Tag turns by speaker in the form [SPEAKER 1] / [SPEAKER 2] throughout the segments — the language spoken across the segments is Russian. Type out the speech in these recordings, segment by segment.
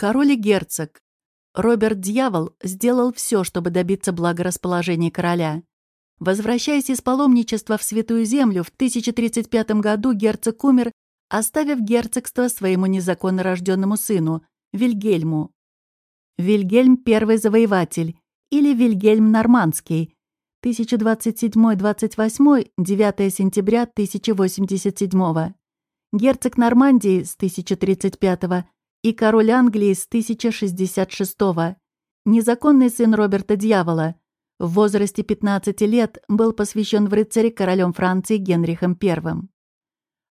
[SPEAKER 1] Король и герцог. Роберт Дьявол сделал все, чтобы добиться благорасположения короля. Возвращаясь из паломничества в Святую Землю, в 1035 году герцог умер, оставив герцогство своему незаконно рожденному сыну, Вильгельму. Вильгельм – первый завоеватель, или Вильгельм Нормандский, 1027-28, 9 сентября 1087 герцог Нормандии с 1035 и король Англии с 1066 незаконный сын Роберта Дьявола, в возрасте 15 лет был посвящен в рыцари королем Франции Генрихом I.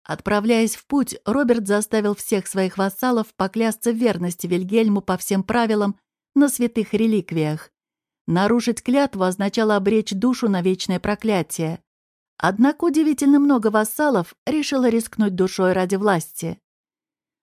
[SPEAKER 1] Отправляясь в путь, Роберт заставил всех своих вассалов поклясться в верности Вильгельму по всем правилам на святых реликвиях. Нарушить клятву означало обречь душу на вечное проклятие. Однако удивительно много вассалов решило рискнуть душой ради власти.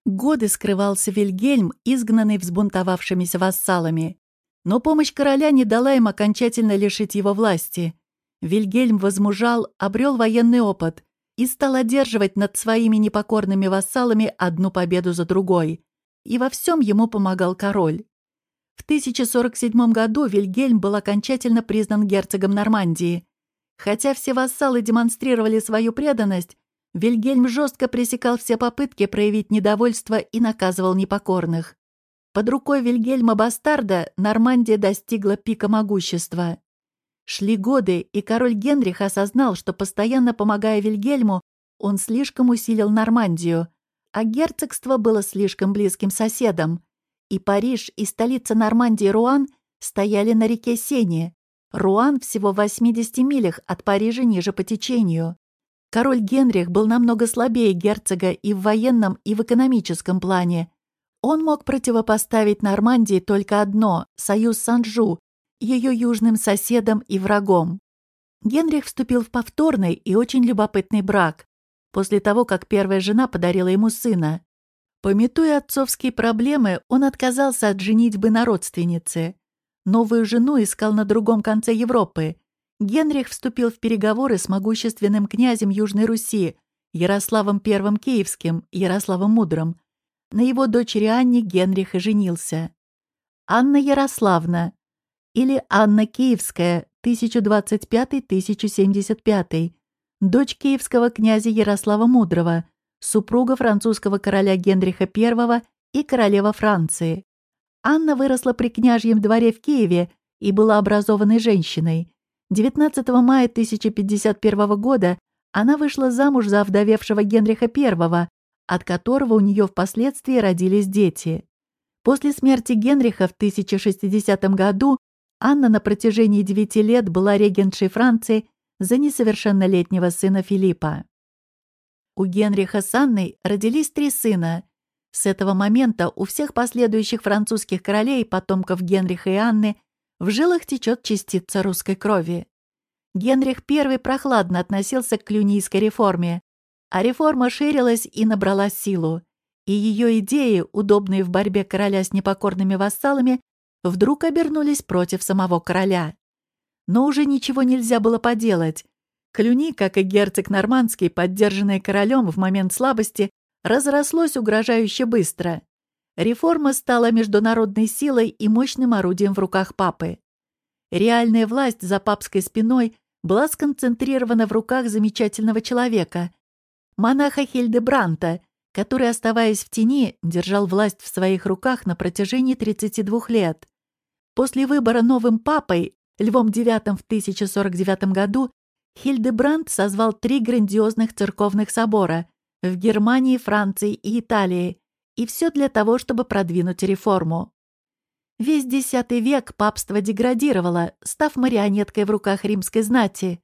[SPEAKER 1] Годы скрывался Вильгельм, изгнанный взбунтовавшимися вассалами. Но помощь короля не дала им окончательно лишить его власти. Вильгельм возмужал, обрел военный опыт и стал одерживать над своими непокорными вассалами одну победу за другой. И во всем ему помогал король. В 1047 году Вильгельм был окончательно признан герцогом Нормандии. Хотя все вассалы демонстрировали свою преданность, Вильгельм жестко пресекал все попытки проявить недовольство и наказывал непокорных. Под рукой Вильгельма Бастарда Нормандия достигла пика могущества. Шли годы, и король Генрих осознал, что, постоянно помогая Вильгельму, он слишком усилил Нормандию, а герцогство было слишком близким соседом. И Париж, и столица Нормандии Руан стояли на реке Сене. Руан всего в 80 милях от Парижа ниже по течению. Король Генрих был намного слабее герцога и в военном, и в экономическом плане, он мог противопоставить Нормандии только одно — союз с Анжу, ее южным соседом и врагом. Генрих вступил в повторный и очень любопытный брак, после того, как первая жена подарила ему сына. Пометуя отцовские проблемы, он отказался от женитьбы на родственнице. Новую жену искал на другом конце Европы. Генрих вступил в переговоры с могущественным князем Южной Руси, Ярославом I Киевским, Ярославом Мудрым, на его дочери Анне Генрих и женился. Анна Ярославна или Анна Киевская, 1025-1075, дочь киевского князя Ярослава Мудрого, супруга французского короля Генриха I и королева Франции. Анна выросла при княжьем дворе в Киеве и была образованной женщиной. 19 мая 1051 года она вышла замуж за овдовевшего Генриха I, от которого у нее впоследствии родились дети. После смерти Генриха в 1060 году Анна на протяжении девяти лет была регентшей Франции за несовершеннолетнего сына Филиппа. У Генриха с Анной родились три сына. С этого момента у всех последующих французских королей, потомков Генриха и Анны, в жилах течет частица русской крови. Генрих I прохладно относился к клюнийской реформе, а реформа ширилась и набрала силу. И ее идеи, удобные в борьбе короля с непокорными вассалами, вдруг обернулись против самого короля. Но уже ничего нельзя было поделать. Клюни, как и герцог Нормандский, поддержанный королем в момент слабости, разрослось угрожающе быстро. Реформа стала международной силой и мощным орудием в руках папы. Реальная власть за папской спиной была сконцентрирована в руках замечательного человека, монаха Хильдебранта, который, оставаясь в тени, держал власть в своих руках на протяжении 32 лет. После выбора новым папой, Львом IX в 1049 году, Хильдебранд созвал три грандиозных церковных собора в Германии, Франции и Италии, и все для того, чтобы продвинуть реформу. Весь X век папство деградировало, став марионеткой в руках римской знати.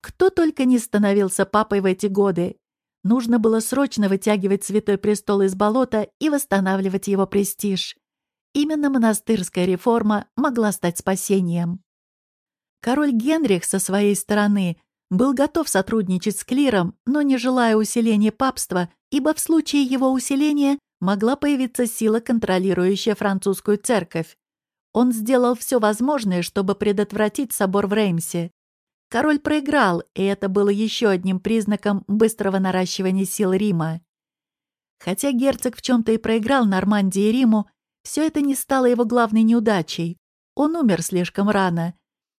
[SPEAKER 1] Кто только не становился папой в эти годы, Нужно было срочно вытягивать Святой Престол из болота и восстанавливать его престиж. Именно монастырская реформа могла стать спасением. Король Генрих со своей стороны был готов сотрудничать с клиром, но не желая усиления папства, ибо в случае его усиления могла появиться сила, контролирующая французскую церковь. Он сделал все возможное, чтобы предотвратить собор в Реймсе. Король проиграл, и это было еще одним признаком быстрого наращивания сил Рима. Хотя герцог в чем-то и проиграл Нормандии и Риму, все это не стало его главной неудачей. Он умер слишком рано.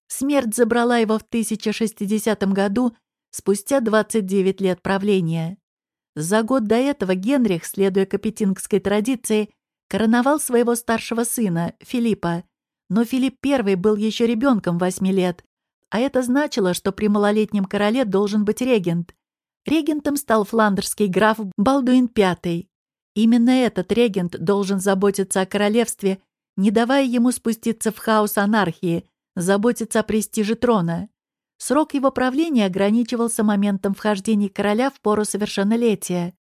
[SPEAKER 1] Смерть забрала его в 1060 году, спустя 29 лет правления. За год до этого Генрих, следуя капетингской традиции, короновал своего старшего сына, Филиппа. Но Филипп I был еще ребенком 8 лет, а это значило, что при малолетнем короле должен быть регент. Регентом стал фландерский граф Балдуин V. Именно этот регент должен заботиться о королевстве, не давая ему спуститься в хаос анархии, заботиться о престиже трона. Срок его правления ограничивался моментом вхождения короля в пору совершеннолетия.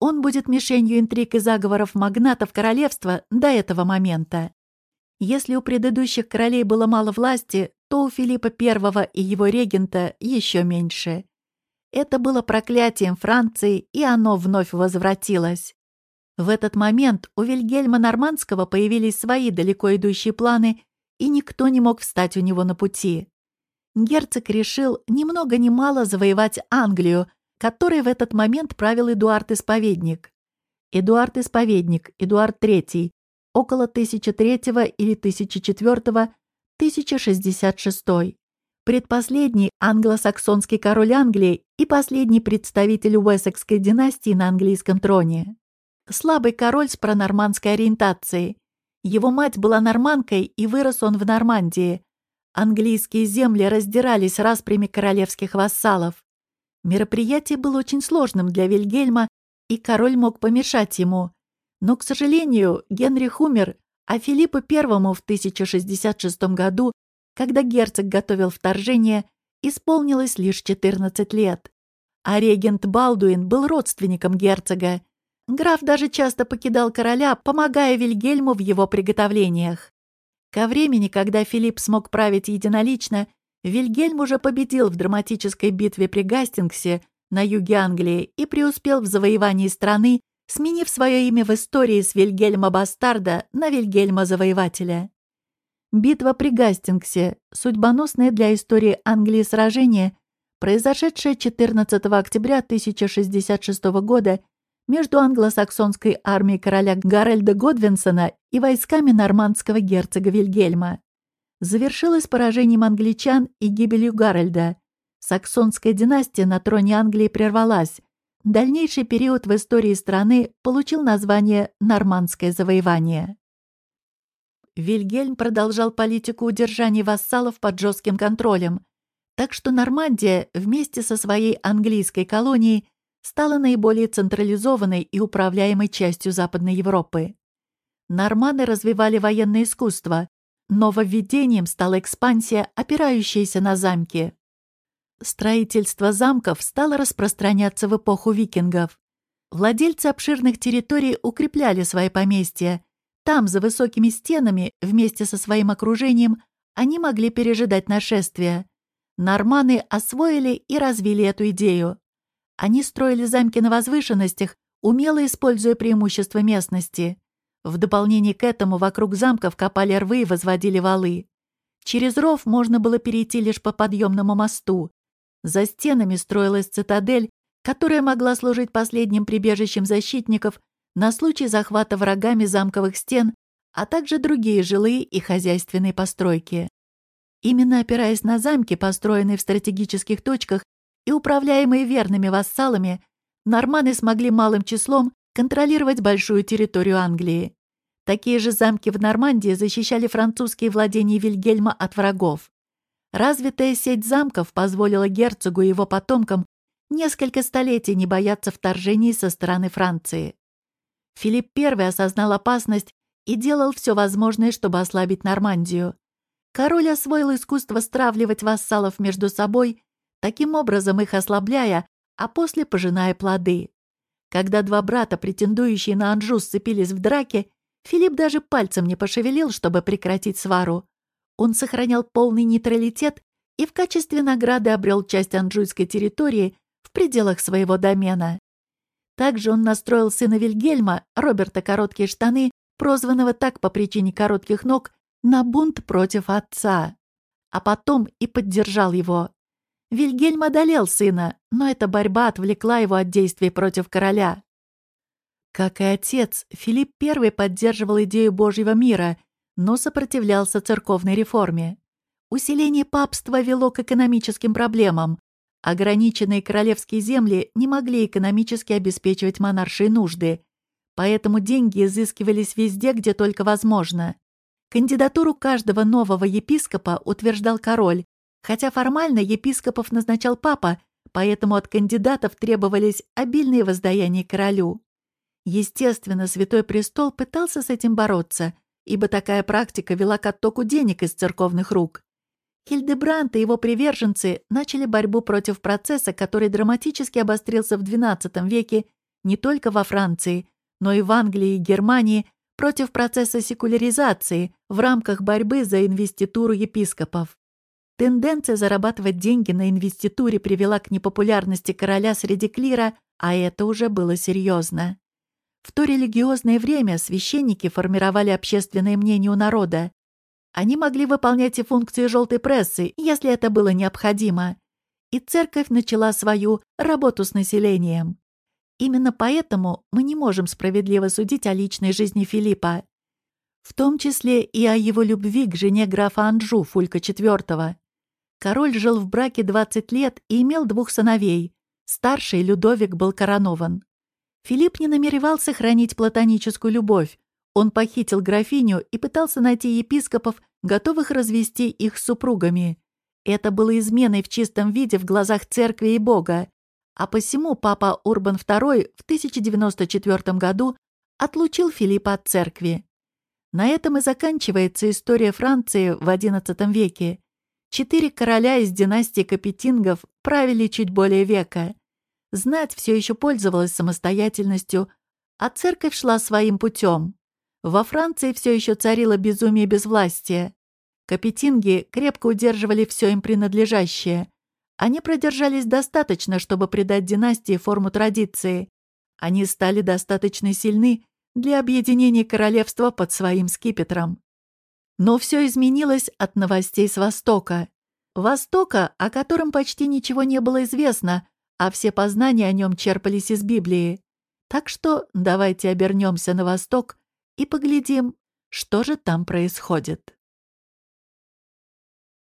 [SPEAKER 1] Он будет мишенью интриг и заговоров магнатов королевства до этого момента. Если у предыдущих королей было мало власти, то у Филиппа I и его регента еще меньше. Это было проклятием Франции, и оно вновь возвратилось. В этот момент у Вильгельма Нормандского появились свои далеко идущие планы, и никто не мог встать у него на пути. Герцог решил ни много ни мало завоевать Англию, которой в этот момент правил Эдуард Исповедник. Эдуард Исповедник, Эдуард III, около 1003 или 1004 1066. Предпоследний англосаксонский король Англии и последний представитель Уэссекской династии на английском троне. Слабый король с пронормандской ориентацией. Его мать была норманкой, и вырос он в Нормандии. Английские земли раздирались распрями королевских вассалов. Мероприятие было очень сложным для Вильгельма, и король мог помешать ему. Но, к сожалению, Генрих умер, а Филиппу I в 1066 году, когда герцог готовил вторжение, исполнилось лишь 14 лет. А регент Балдуин был родственником герцога. Граф даже часто покидал короля, помогая Вильгельму в его приготовлениях. Ко времени, когда Филипп смог править единолично, Вильгельм уже победил в драматической битве при Гастингсе на юге Англии и преуспел в завоевании страны, сменив свое имя в истории с Вильгельма Бастарда на Вильгельма Завоевателя. Битва при Гастингсе, судьбоносное для истории Англии сражение, произошедшее 14 октября 1066 года между англосаксонской армией короля Гарольда Годвинсона и войсками нормандского герцога Вильгельма. Завершилось поражением англичан и гибелью Гарольда. Саксонская династия на троне Англии прервалась, Дальнейший период в истории страны получил название «Нормандское завоевание». Вильгельм продолжал политику удержания вассалов под жестким контролем, так что Нормандия вместе со своей английской колонией стала наиболее централизованной и управляемой частью Западной Европы. Норманы развивали военное искусство. Нововведением стала экспансия, опирающаяся на замки. Строительство замков стало распространяться в эпоху викингов. Владельцы обширных территорий укрепляли свои поместья. Там, за высокими стенами, вместе со своим окружением, они могли пережидать нашествия. Норманы освоили и развили эту идею. Они строили замки на возвышенностях, умело используя преимущества местности. В дополнение к этому вокруг замков копали рвы и возводили валы. Через ров можно было перейти лишь по подъемному мосту. За стенами строилась цитадель, которая могла служить последним прибежищем защитников на случай захвата врагами замковых стен, а также другие жилые и хозяйственные постройки. Именно опираясь на замки, построенные в стратегических точках и управляемые верными вассалами, норманы смогли малым числом контролировать большую территорию Англии. Такие же замки в Нормандии защищали французские владения Вильгельма от врагов. Развитая сеть замков позволила герцогу и его потомкам несколько столетий не бояться вторжений со стороны Франции. Филипп I осознал опасность и делал все возможное, чтобы ослабить Нормандию. Король освоил искусство стравливать вассалов между собой, таким образом их ослабляя, а после пожиная плоды. Когда два брата, претендующие на Анжу, сцепились в драке, Филипп даже пальцем не пошевелил, чтобы прекратить свару. Он сохранял полный нейтралитет и в качестве награды обрел часть анжуйской территории в пределах своего домена. Также он настроил сына Вильгельма, Роберта Короткие Штаны, прозванного так по причине коротких ног, на бунт против отца. А потом и поддержал его. Вильгельм одолел сына, но эта борьба отвлекла его от действий против короля. Как и отец, Филипп I поддерживал идею Божьего мира, но сопротивлялся церковной реформе. Усиление папства вело к экономическим проблемам. Ограниченные королевские земли не могли экономически обеспечивать монаршие нужды, поэтому деньги изыскивались везде, где только возможно. Кандидатуру каждого нового епископа утверждал король, хотя формально епископов назначал папа, поэтому от кандидатов требовались обильные воздаяния королю. Естественно, Святой Престол пытался с этим бороться, ибо такая практика вела к оттоку денег из церковных рук. Хильдебранд и его приверженцы начали борьбу против процесса, который драматически обострился в XII веке не только во Франции, но и в Англии и Германии против процесса секуляризации в рамках борьбы за инвеституру епископов. Тенденция зарабатывать деньги на инвеституре привела к непопулярности короля среди клира, а это уже было серьезно. В то религиозное время священники формировали общественное мнение у народа. Они могли выполнять и функции желтой прессы, если это было необходимо. И церковь начала свою работу с населением. Именно поэтому мы не можем справедливо судить о личной жизни Филиппа. В том числе и о его любви к жене графа Анжу Фулька IV. Король жил в браке 20 лет и имел двух сыновей. Старший Людовик был коронован. Филипп не намеревался хранить платоническую любовь. Он похитил графиню и пытался найти епископов, готовых развести их с супругами. Это было изменой в чистом виде в глазах церкви и Бога. А посему папа Урбан II в 1094 году отлучил Филиппа от церкви. На этом и заканчивается история Франции в XI веке. Четыре короля из династии Капетингов правили чуть более века. Знать все еще пользовалась самостоятельностью, а церковь шла своим путем. Во Франции все еще царило безумие безвластия. Капетинги крепко удерживали все им принадлежащее. Они продержались достаточно, чтобы придать династии форму традиции. Они стали достаточно сильны для объединения королевства под своим скипетром. Но все изменилось от новостей с Востока. Востока, о котором почти ничего не было известно, а все познания о нем черпались из Библии. Так что давайте обернемся на Восток и поглядим, что же там происходит.